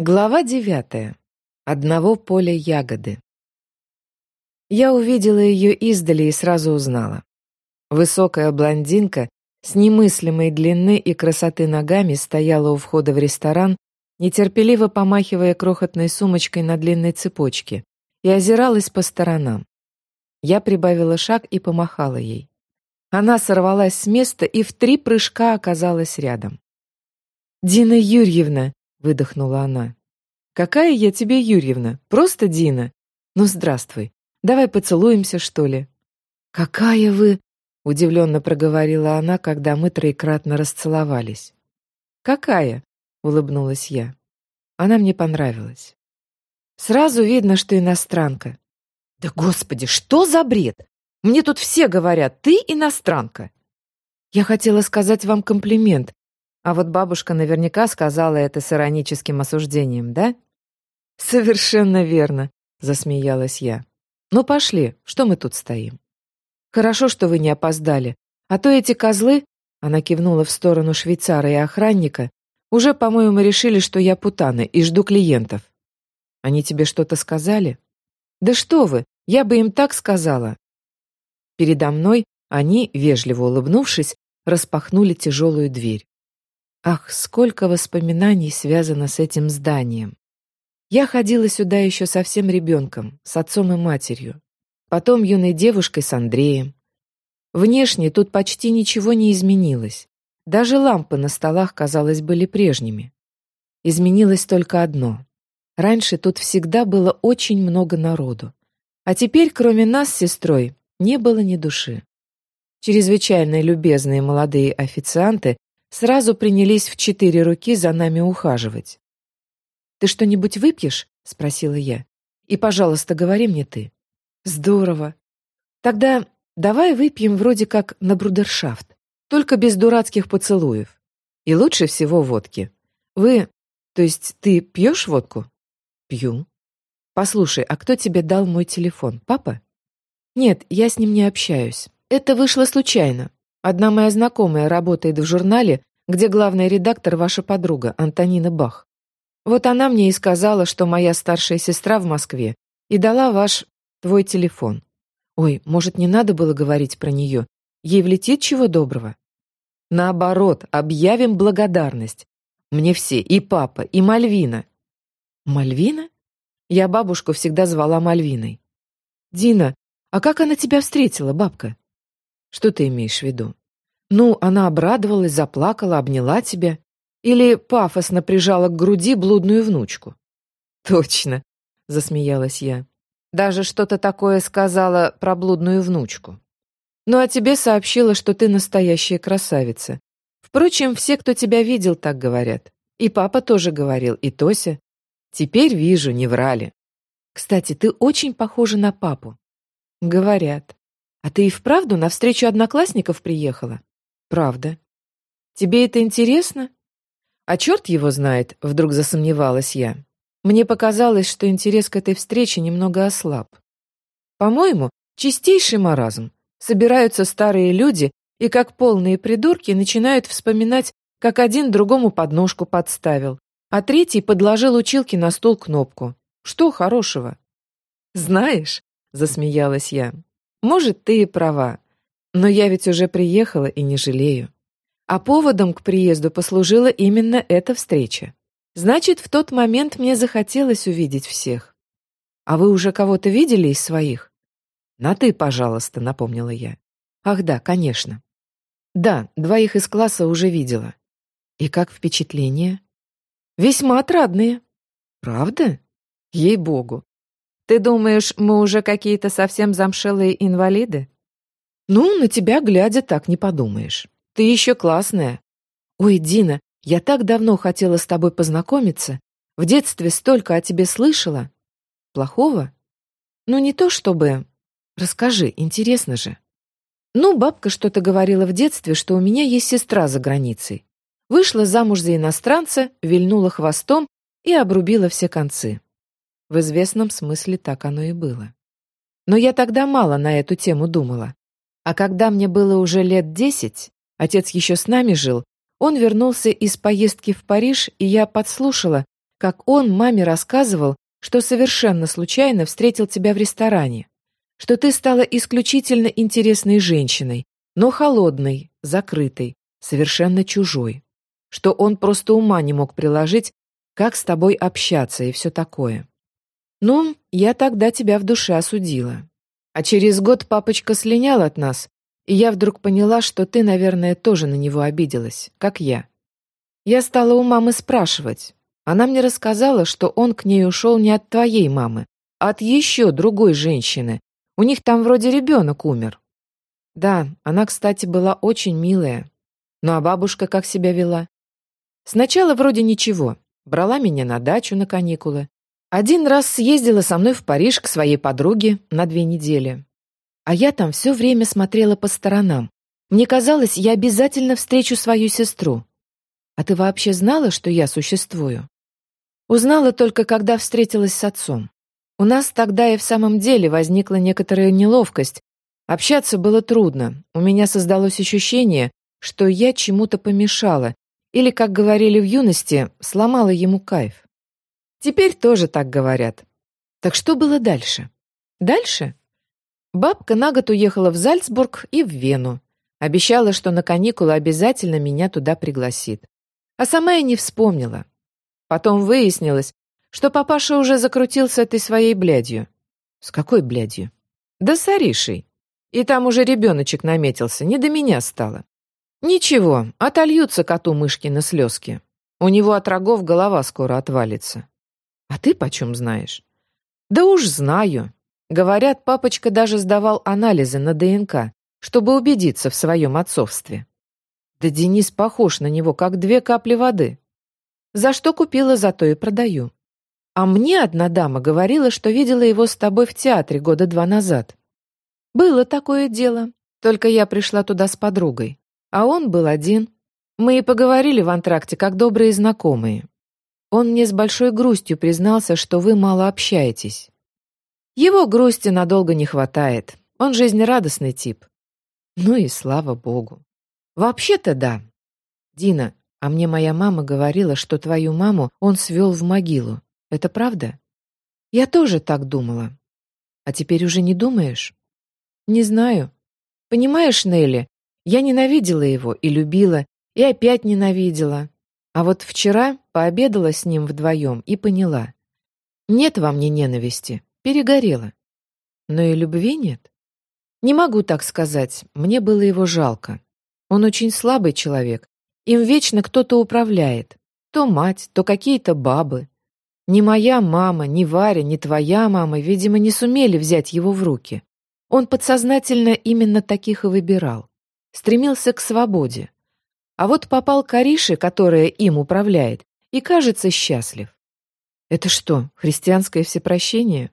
Глава девятая. Одного поля ягоды. Я увидела ее издали и сразу узнала. Высокая блондинка с немыслимой длины и красоты ногами стояла у входа в ресторан, нетерпеливо помахивая крохотной сумочкой на длинной цепочке, и озиралась по сторонам. Я прибавила шаг и помахала ей. Она сорвалась с места и в три прыжка оказалась рядом. «Дина Юрьевна!» — выдохнула она. «Какая я тебе, Юрьевна? Просто Дина. Ну, здравствуй. Давай поцелуемся, что ли?» «Какая вы...» — удивленно проговорила она, когда мы троекратно расцеловались. «Какая?» — улыбнулась я. Она мне понравилась. Сразу видно, что иностранка. «Да господи, что за бред? Мне тут все говорят, ты иностранка!» Я хотела сказать вам комплимент, а вот бабушка наверняка сказала это с ироническим осуждением, да? Совершенно верно, засмеялась я. Ну пошли, что мы тут стоим? Хорошо, что вы не опоздали, а то эти козлы, она кивнула в сторону швейцара и охранника, уже, по-моему, решили, что я путана и жду клиентов. Они тебе что-то сказали? Да что вы, я бы им так сказала. Передо мной они, вежливо улыбнувшись, распахнули тяжелую дверь. Ах, сколько воспоминаний связано с этим зданием. Я ходила сюда еще совсем ребенком, с отцом и матерью. Потом юной девушкой с Андреем. Внешне тут почти ничего не изменилось. Даже лампы на столах, казалось, были прежними. Изменилось только одно. Раньше тут всегда было очень много народу. А теперь, кроме нас с сестрой, не было ни души. Чрезвычайно любезные молодые официанты сразу принялись в четыре руки за нами ухаживать. «Ты что-нибудь выпьешь?» — спросила я. «И, пожалуйста, говори мне ты». «Здорово. Тогда давай выпьем вроде как на брудершафт, только без дурацких поцелуев. И лучше всего водки. Вы, то есть ты пьешь водку?» «Пью». «Послушай, а кто тебе дал мой телефон? Папа?» «Нет, я с ним не общаюсь. Это вышло случайно. Одна моя знакомая работает в журнале, где главный редактор ваша подруга, Антонина Бах. Вот она мне и сказала, что моя старшая сестра в Москве, и дала ваш, твой телефон. Ой, может, не надо было говорить про нее? Ей влетит чего доброго? Наоборот, объявим благодарность. Мне все, и папа, и Мальвина. Мальвина? Я бабушку всегда звала Мальвиной. Дина, а как она тебя встретила, бабка? Что ты имеешь в виду? Ну, она обрадовалась, заплакала, обняла тебя. Или пафосно прижала к груди блудную внучку. Точно, засмеялась я. Даже что-то такое сказала про блудную внучку. Ну, а тебе сообщила, что ты настоящая красавица. Впрочем, все, кто тебя видел, так говорят. И папа тоже говорил, и Тося. Теперь вижу, не врали. Кстати, ты очень похожа на папу. Говорят. А ты и вправду на встречу одноклассников приехала? Правда. Тебе это интересно? А черт его знает, вдруг засомневалась я. Мне показалось, что интерес к этой встрече немного ослаб. По-моему, чистейший маразм. Собираются старые люди и, как полные придурки, начинают вспоминать, как один другому подножку подставил, а третий подложил училке на стол кнопку. Что хорошего? «Знаешь», — засмеялась я, может, ты и права, но я ведь уже приехала и не жалею. А поводом к приезду послужила именно эта встреча. Значит, в тот момент мне захотелось увидеть всех. А вы уже кого-то видели из своих? На «ты», пожалуйста, напомнила я. Ах да, конечно. Да, двоих из класса уже видела. И как впечатление? Весьма отрадные. Правда? Ей-богу. Ты думаешь, мы уже какие-то совсем замшелые инвалиды? Ну, на тебя глядя так не подумаешь. Ты еще классная. Ой, Дина, я так давно хотела с тобой познакомиться. В детстве столько о тебе слышала. Плохого? Ну, не то чтобы... Расскажи, интересно же. Ну, бабка что-то говорила в детстве, что у меня есть сестра за границей. Вышла замуж за иностранца, вильнула хвостом и обрубила все концы. В известном смысле так оно и было. Но я тогда мало на эту тему думала. А когда мне было уже лет десять, отец еще с нами жил, он вернулся из поездки в Париж, и я подслушала, как он маме рассказывал, что совершенно случайно встретил тебя в ресторане, что ты стала исключительно интересной женщиной, но холодной, закрытой, совершенно чужой, что он просто ума не мог приложить, как с тобой общаться и все такое. Ну, я тогда тебя в душе осудила. А через год папочка слинял от нас, и я вдруг поняла, что ты, наверное, тоже на него обиделась, как я. Я стала у мамы спрашивать. Она мне рассказала, что он к ней ушел не от твоей мамы, а от еще другой женщины. У них там вроде ребенок умер. Да, она, кстати, была очень милая. Ну а бабушка как себя вела? Сначала вроде ничего. Брала меня на дачу на каникулы. Один раз съездила со мной в Париж к своей подруге на две недели. А я там все время смотрела по сторонам. Мне казалось, я обязательно встречу свою сестру. А ты вообще знала, что я существую? Узнала только, когда встретилась с отцом. У нас тогда и в самом деле возникла некоторая неловкость. Общаться было трудно. У меня создалось ощущение, что я чему-то помешала, или, как говорили в юности, сломала ему кайф. Теперь тоже так говорят. Так что было дальше? Дальше? Бабка на год уехала в Зальцбург и в Вену. Обещала, что на каникулы обязательно меня туда пригласит. А сама я не вспомнила. Потом выяснилось, что папаша уже закрутил с этой своей блядью. С какой блядью? Да с Аришей. И там уже ребеночек наметился, не до меня стало. Ничего, отольются коту мышкины слезки. У него от рогов голова скоро отвалится. А ты почем знаешь? Да уж знаю. Говорят, папочка даже сдавал анализы на ДНК, чтобы убедиться в своем отцовстве. Да Денис похож на него, как две капли воды. За что купила, зато и продаю. А мне одна дама говорила, что видела его с тобой в театре года два назад. Было такое дело, только я пришла туда с подругой. А он был один. Мы и поговорили в антракте, как добрые знакомые. Он мне с большой грустью признался, что вы мало общаетесь. Его грусти надолго не хватает. Он жизнерадостный тип. Ну и слава богу. Вообще-то да. Дина, а мне моя мама говорила, что твою маму он свел в могилу. Это правда? Я тоже так думала. А теперь уже не думаешь? Не знаю. Понимаешь, Нелли, я ненавидела его и любила, и опять ненавидела. А вот вчера пообедала с ним вдвоем и поняла. Нет во мне ненависти, перегорела. Но и любви нет. Не могу так сказать, мне было его жалко. Он очень слабый человек, им вечно кто-то управляет. То мать, то какие-то бабы. Ни моя мама, ни Варя, ни твоя мама, видимо, не сумели взять его в руки. Он подсознательно именно таких и выбирал стремился к свободе. А вот попал к Арише, которая им управляет, и кажется счастлив. Это что, христианское всепрощение?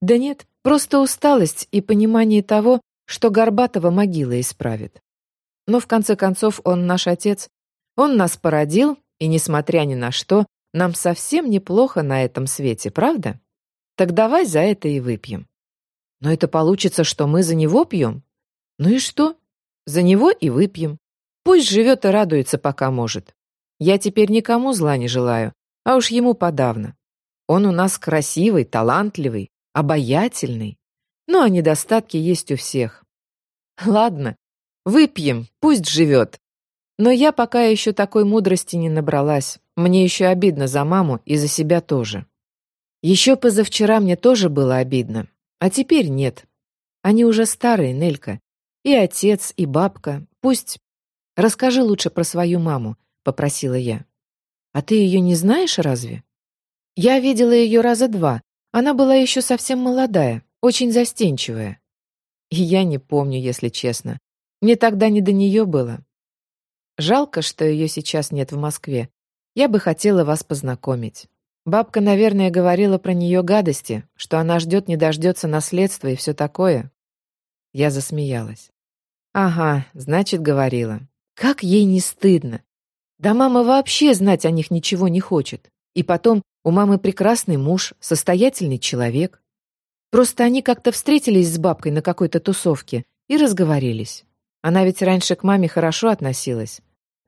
Да нет, просто усталость и понимание того, что Горбатова могила исправит. Но в конце концов он наш отец, он нас породил, и, несмотря ни на что, нам совсем неплохо на этом свете, правда? Так давай за это и выпьем. Но это получится, что мы за него пьем? Ну и что? За него и выпьем. Пусть живет и радуется, пока может. Я теперь никому зла не желаю, а уж ему подавно. Он у нас красивый, талантливый, обаятельный. Ну, а недостатки есть у всех. Ладно, выпьем, пусть живет. Но я пока еще такой мудрости не набралась. Мне еще обидно за маму и за себя тоже. Еще позавчера мне тоже было обидно, а теперь нет. Они уже старые, Нелька, и отец, и бабка. Пусть... Расскажи лучше про свою маму, попросила я. А ты ее не знаешь разве? Я видела ее раза два. Она была еще совсем молодая, очень застенчивая. И я не помню, если честно. Мне тогда не до нее было. Жалко, что ее сейчас нет в Москве. Я бы хотела вас познакомить. Бабка, наверное, говорила про нее гадости, что она ждет не дождется наследства и все такое. Я засмеялась. Ага, значит, говорила. Как ей не стыдно. Да мама вообще знать о них ничего не хочет. И потом, у мамы прекрасный муж, состоятельный человек. Просто они как-то встретились с бабкой на какой-то тусовке и разговорились. Она ведь раньше к маме хорошо относилась.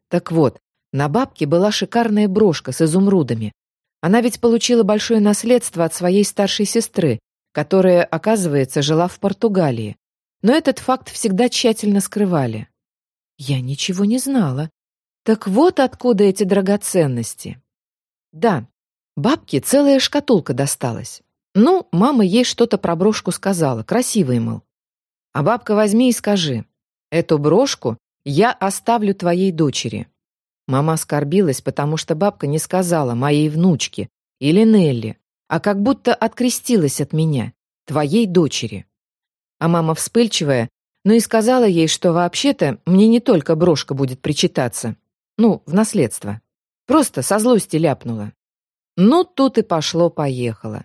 Так вот, на бабке была шикарная брошка с изумрудами. Она ведь получила большое наследство от своей старшей сестры, которая, оказывается, жила в Португалии. Но этот факт всегда тщательно скрывали. Я ничего не знала. Так вот откуда эти драгоценности. Да, бабке целая шкатулка досталась. Ну, мама ей что-то про брошку сказала, красивый, мол. А бабка возьми и скажи, эту брошку я оставлю твоей дочери. Мама оскорбилась, потому что бабка не сказала моей внучке или Нелли, а как будто открестилась от меня, твоей дочери. А мама вспыльчивая, ну и сказала ей, что вообще-то мне не только брошка будет причитаться. Ну, в наследство. Просто со злости ляпнула. Ну, тут и пошло-поехало.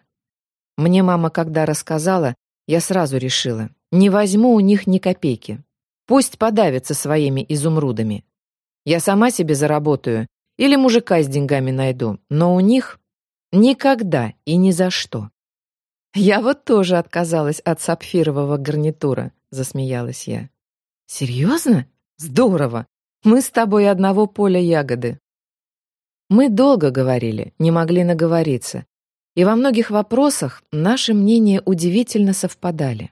Мне мама когда рассказала, я сразу решила, не возьму у них ни копейки. Пусть подавятся своими изумрудами. Я сама себе заработаю или мужика с деньгами найду, но у них никогда и ни за что. Я вот тоже отказалась от сапфирового гарнитура, засмеялась я. Серьезно? Здорово! Мы с тобой одного поля ягоды. Мы долго говорили, не могли наговориться. И во многих вопросах наши мнения удивительно совпадали.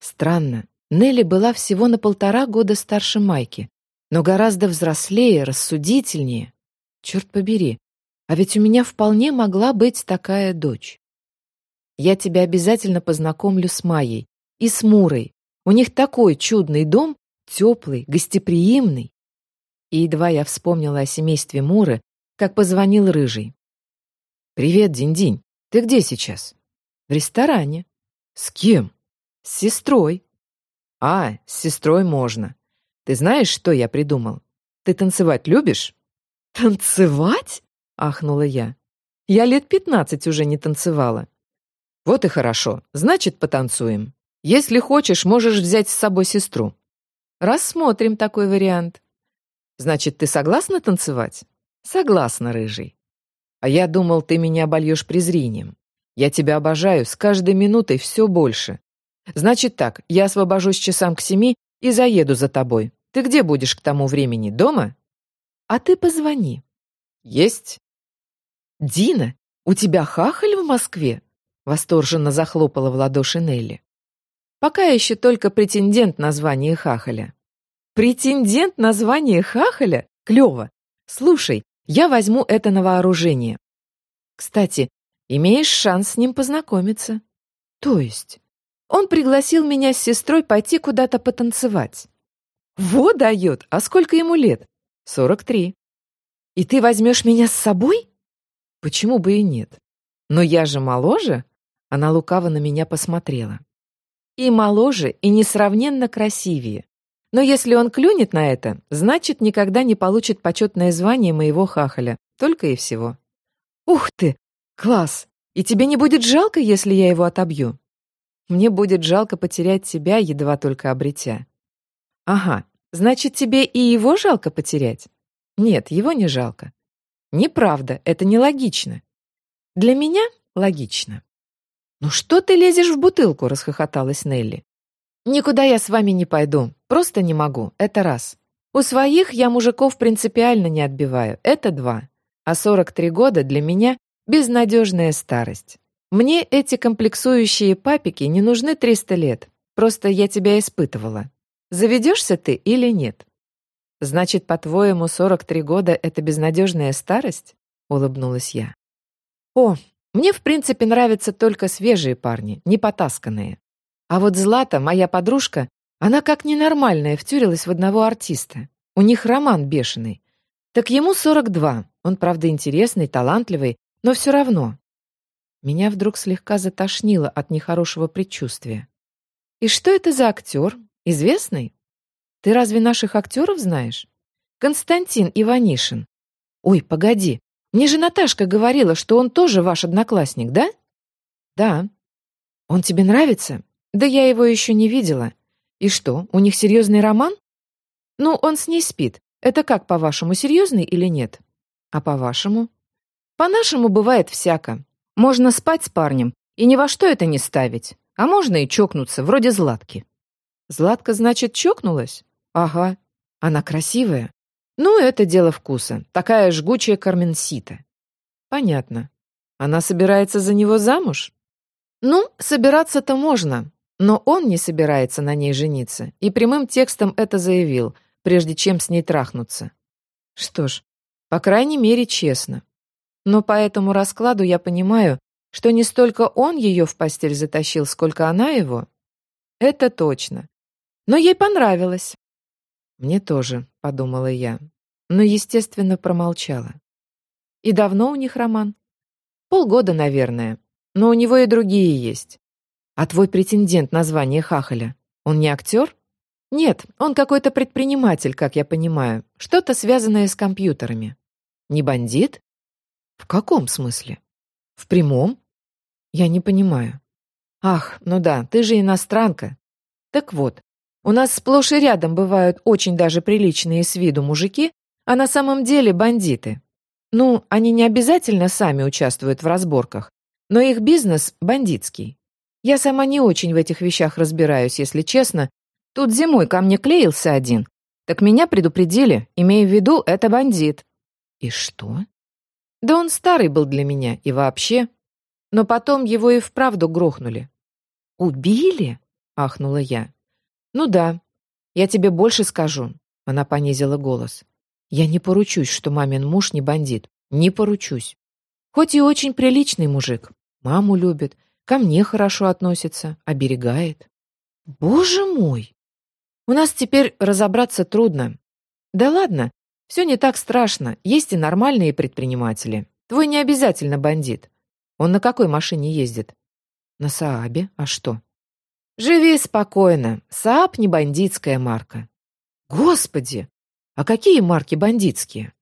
Странно, Нелли была всего на полтора года старше Майки, но гораздо взрослее, рассудительнее. Черт побери, а ведь у меня вполне могла быть такая дочь. Я тебя обязательно познакомлю с Майей и с Мурой. У них такой чудный дом, теплый, гостеприимный. И едва я вспомнила о семействе Муры, как позвонил Рыжий. «Привет, Динь-Динь. Ты где сейчас?» «В ресторане». «С кем?» «С сестрой». «А, с сестрой можно. Ты знаешь, что я придумал? Ты танцевать любишь?» «Танцевать?» — ахнула я. «Я лет пятнадцать уже не танцевала». «Вот и хорошо. Значит, потанцуем. Если хочешь, можешь взять с собой сестру». «Рассмотрим такой вариант». «Значит, ты согласна танцевать?» «Согласна, рыжий». «А я думал, ты меня обольешь презрением. Я тебя обожаю с каждой минутой все больше. Значит так, я освобожусь часам к семи и заеду за тобой. Ты где будешь к тому времени? Дома? А ты позвони. Есть. Дина, у тебя хахаль в Москве? Восторженно захлопала в ладоши Нелли. Пока еще только претендент на звание хахаля. Претендент на звание хахаля? Клево. Слушай, я возьму это на вооружение. Кстати, имеешь шанс с ним познакомиться. То есть? Он пригласил меня с сестрой пойти куда-то потанцевать. «Во дает! А сколько ему лет?» «Сорок три». «И ты возьмешь меня с собой?» «Почему бы и нет? Но я же моложе?» Она лукаво на меня посмотрела. «И моложе, и несравненно красивее. Но если он клюнет на это, значит, никогда не получит почетное звание моего хахаля. Только и всего». «Ух ты! Класс! И тебе не будет жалко, если я его отобью?» «Мне будет жалко потерять тебя, едва только обретя. Ага, значит, тебе и его жалко потерять? Нет, его не жалко. Неправда, это нелогично. Для меня логично. «Ну что ты лезешь в бутылку?» — расхохоталась Нелли. «Никуда я с вами не пойду. Просто не могу. Это раз. У своих я мужиков принципиально не отбиваю. Это два. А 43 года для меня — безнадежная старость. Мне эти комплексующие папики не нужны 300 лет. Просто я тебя испытывала. Заведешься ты или нет? Значит, по-твоему, 43 года — это безнадежная старость? Улыбнулась я. О, мне, в принципе, нравятся только свежие парни, не потасканные. А вот Злата, моя подружка, она как ненормальная втюрилась в одного артиста. У них роман бешеный. Так ему 42. Он, правда, интересный, талантливый, но все равно. Меня вдруг слегка затошнило от нехорошего предчувствия. И что это за актер? Известный? Ты разве наших актеров знаешь? Константин Иванишин. Ой, погоди. Мне же Наташка говорила, что он тоже ваш одноклассник, да? Да. Он тебе нравится? Да я его еще не видела. И что, у них серьезный роман? Ну, он с ней спит. Это как, по-вашему, серьезный или нет? А по-вашему? По-нашему бывает всяко. Можно спать с парнем и ни во что это не ставить. А можно и чокнуться, вроде Златки. Златка, значит, чокнулась? Ага. Она красивая? Ну, это дело вкуса. Такая жгучая карменсита. Понятно. Она собирается за него замуж? Ну, собираться-то можно, но он не собирается на ней жениться и прямым текстом это заявил, прежде чем с ней трахнуться. Что ж, по крайней мере, честно. Но по этому раскладу я понимаю, что не столько он ее в постель затащил, сколько она его. Это точно. Но ей понравилось. Мне тоже, подумала я, но, естественно, промолчала. И давно у них роман? Полгода, наверное, но у него и другие есть. А твой претендент на звание Хахаля, он не актер? Нет, он какой-то предприниматель, как я понимаю. Что-то связанное с компьютерами. Не бандит? В каком смысле? В прямом? Я не понимаю. Ах, ну да, ты же иностранка. Так вот, у нас сплошь и рядом бывают очень даже приличные с виду мужики, а на самом деле бандиты. Ну, они не обязательно сами участвуют в разборках, но их бизнес бандитский. Я сама не очень в этих вещах разбираюсь, если честно. Тут зимой ко мне клеился один. Так меня предупредили, имея в виду, это бандит. И что? Да он старый был для меня и вообще. Но потом его и вправду грохнули. «Убили?» — ахнула я. «Ну да. Я тебе больше скажу», — она понизила голос. «Я не поручусь, что мамин муж не бандит. Не поручусь. Хоть и очень приличный мужик. Маму любит, ко мне хорошо относится, оберегает. Боже мой! У нас теперь разобраться трудно. Да ладно, все не так страшно. Есть и нормальные предприниматели. Твой не обязательно бандит. Он на какой машине ездит? На Саабе. А что? Живи спокойно. Сааб не бандитская марка. Господи! А какие марки бандитские?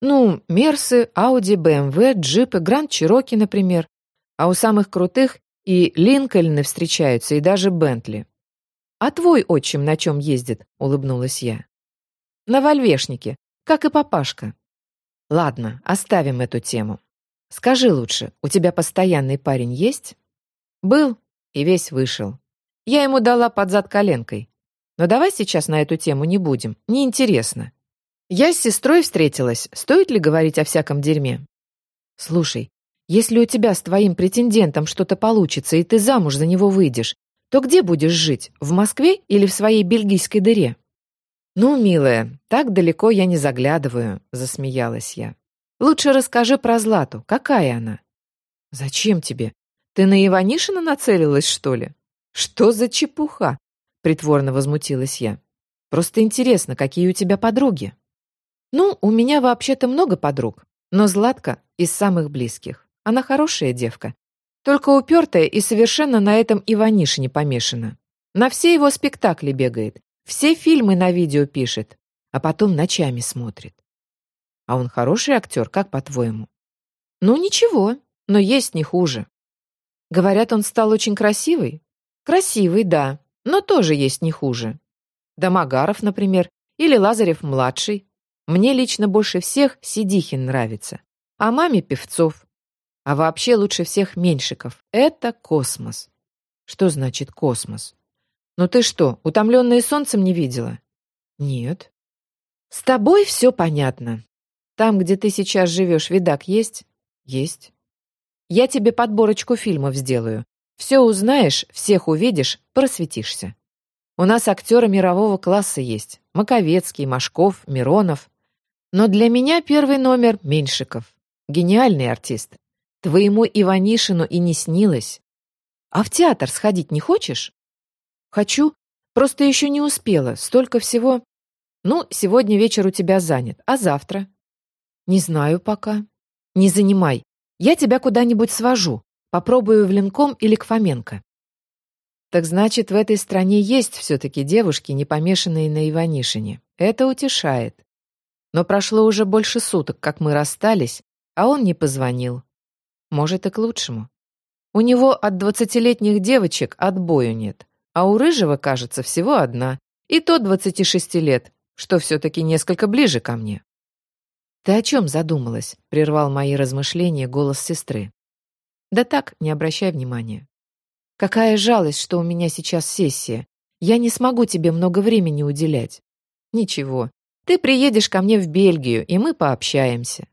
Ну, Мерсы, Ауди, БМВ, джипы, Гранд Чироки, например. А у самых крутых и Линкольны встречаются, и даже Бентли. «А твой отчим на чем ездит?» — улыбнулась я. «На вольвешнике, как и папашка». «Ладно, оставим эту тему. Скажи лучше, у тебя постоянный парень есть?» «Был, и весь вышел. Я ему дала под зад коленкой. Но давай сейчас на эту тему не будем, неинтересно. Я с сестрой встретилась, стоит ли говорить о всяком дерьме?» «Слушай, если у тебя с твоим претендентом что-то получится, и ты замуж за него выйдешь, то где будешь жить, в Москве или в своей бельгийской дыре?» «Ну, милая, так далеко я не заглядываю», — засмеялась я. «Лучше расскажи про Злату. Какая она?» «Зачем тебе? Ты на Иванишина нацелилась, что ли?» «Что за чепуха?» — притворно возмутилась я. «Просто интересно, какие у тебя подруги?» «Ну, у меня вообще-то много подруг, но Златка из самых близких. Она хорошая девка. Только упертая и совершенно на этом Иванишине помешана. На все его спектакли бегает, все фильмы на видео пишет, а потом ночами смотрит. А он хороший актер, как по-твоему? Ну, ничего, но есть не хуже. Говорят, он стал очень красивый? Красивый, да, но тоже есть не хуже. Домогаров, например, или Лазарев-младший. Мне лично больше всех Сидихин нравится, а маме Певцов. А вообще лучше всех Меньшиков. Это космос. Что значит космос? Ну ты что, утомленная солнцем не видела? Нет. С тобой все понятно. Там, где ты сейчас живешь, видак есть? Есть. Я тебе подборочку фильмов сделаю. Все узнаешь, всех увидишь, просветишься. У нас актеры мирового класса есть. Маковецкий, Машков, Миронов. Но для меня первый номер — Меньшиков. Гениальный артист. Твоему Иванишину и не снилось. А в театр сходить не хочешь? Хочу. Просто еще не успела. Столько всего. Ну, сегодня вечер у тебя занят. А завтра? Не знаю пока. Не занимай. Я тебя куда-нибудь свожу. Попробую в Ленком или к Фоменко. Так значит, в этой стране есть все-таки девушки, не помешанные на Иванишине. Это утешает. Но прошло уже больше суток, как мы расстались, а он не позвонил. Может, и к лучшему. У него от двадцатилетних девочек отбою нет, а у Рыжего, кажется, всего одна, и то двадцати шести лет, что все-таки несколько ближе ко мне. «Ты о чем задумалась?» — прервал мои размышления голос сестры. «Да так, не обращай внимания. Какая жалость, что у меня сейчас сессия. Я не смогу тебе много времени уделять. Ничего, ты приедешь ко мне в Бельгию, и мы пообщаемся».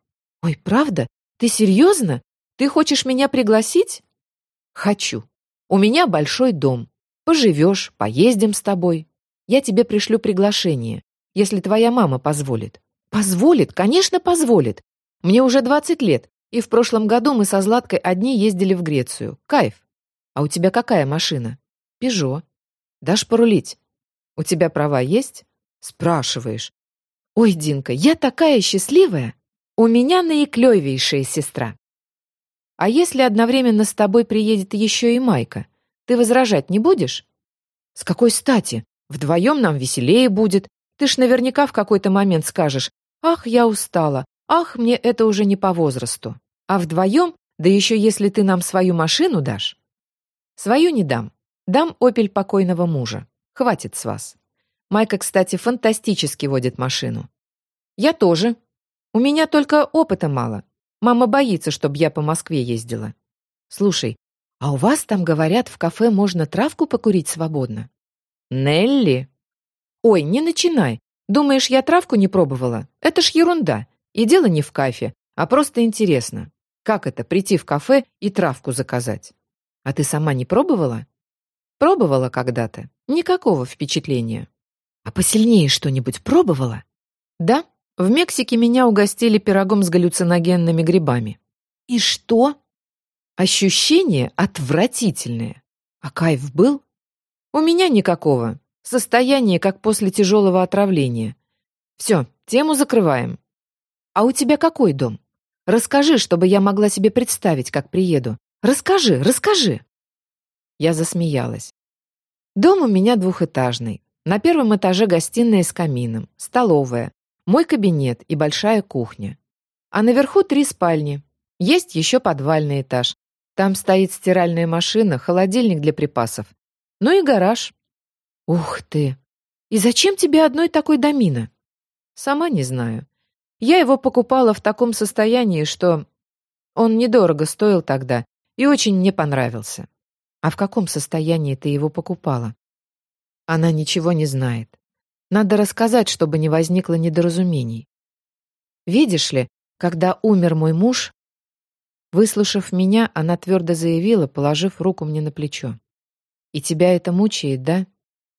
«Ой, правда? Ты серьезно? Ты хочешь меня пригласить? Хочу. У меня большой дом. Поживешь, поездим с тобой. Я тебе пришлю приглашение, если твоя мама позволит. Позволит, конечно, позволит. Мне уже 20 лет, и в прошлом году мы со Златкой одни ездили в Грецию. Кайф. А у тебя какая машина? Пежо. Дашь порулить? У тебя права есть? Спрашиваешь. Ой, Динка, я такая счастливая. У меня наиклевейшая сестра. А если одновременно с тобой приедет еще и Майка, ты возражать не будешь? С какой стати? Вдвоем нам веселее будет. Ты ж наверняка в какой-то момент скажешь, ах, я устала, ах, мне это уже не по возрасту. А вдвоем, да еще если ты нам свою машину дашь. Свою не дам. Дам «Опель» покойного мужа. Хватит с вас. Майка, кстати, фантастически водит машину. Я тоже. У меня только опыта мало. Мама боится, чтобы я по Москве ездила. Слушай, а у вас там, говорят, в кафе можно травку покурить свободно? Нелли? Ой, не начинай. Думаешь, я травку не пробовала? Это ж ерунда. И дело не в кафе, а просто интересно. Как это, прийти в кафе и травку заказать? А ты сама не пробовала? Пробовала когда-то. Никакого впечатления. А посильнее что-нибудь пробовала? Да, в Мексике меня угостили пирогом с галлюциногенными грибами. И что? Ощущение отвратительное. А кайф был? У меня никакого. Состояние, как после тяжелого отравления. Все, тему закрываем. А у тебя какой дом? Расскажи, чтобы я могла себе представить, как приеду. Расскажи, расскажи. Я засмеялась. Дом у меня двухэтажный. На первом этаже гостиная с камином, столовая, мой кабинет и большая кухня. А наверху три спальни. Есть еще подвальный этаж. Там стоит стиральная машина, холодильник для припасов. Ну и гараж. Ух ты! И зачем тебе одной такой домина? Сама не знаю. Я его покупала в таком состоянии, что... Он недорого стоил тогда и очень мне понравился. А в каком состоянии ты его покупала? Она ничего не знает. Надо рассказать, чтобы не возникло недоразумений. Видишь ли, когда умер мой муж, выслушав меня, она твердо заявила, положив руку мне на плечо. И тебя это мучает, да?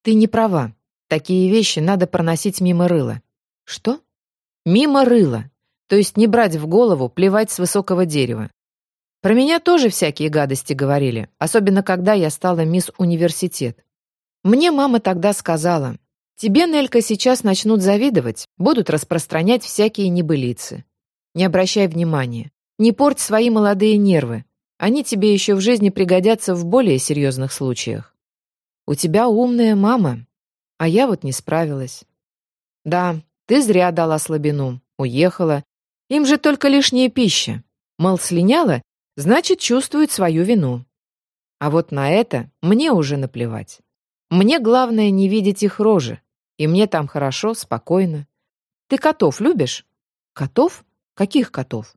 Ты не права. Такие вещи надо проносить мимо рыла. Что? Мимо рыла. То есть не брать в голову, плевать с высокого дерева. Про меня тоже всякие гадости говорили, особенно когда я стала мисс университет. Мне мама тогда сказала, Тебе, Нелька, сейчас начнут завидовать, будут распространять всякие небылицы. Не обращай внимания. Не порть свои молодые нервы. Они тебе еще в жизни пригодятся в более серьезных случаях. У тебя умная мама, а я вот не справилась. Да, ты зря дала слабину, уехала. Им же только лишняя пища. Мол, слиняла, значит, чувствует свою вину. А вот на это мне уже наплевать. Мне главное не видеть их рожи, и мне там хорошо, спокойно. Ты котов любишь? Котов? Каких котов?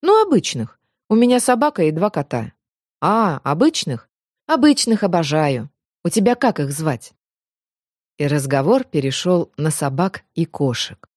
Ну, обычных. У меня собака и два кота. А, обычных? Обычных обожаю. У тебя как их звать? И разговор перешел на собак и кошек.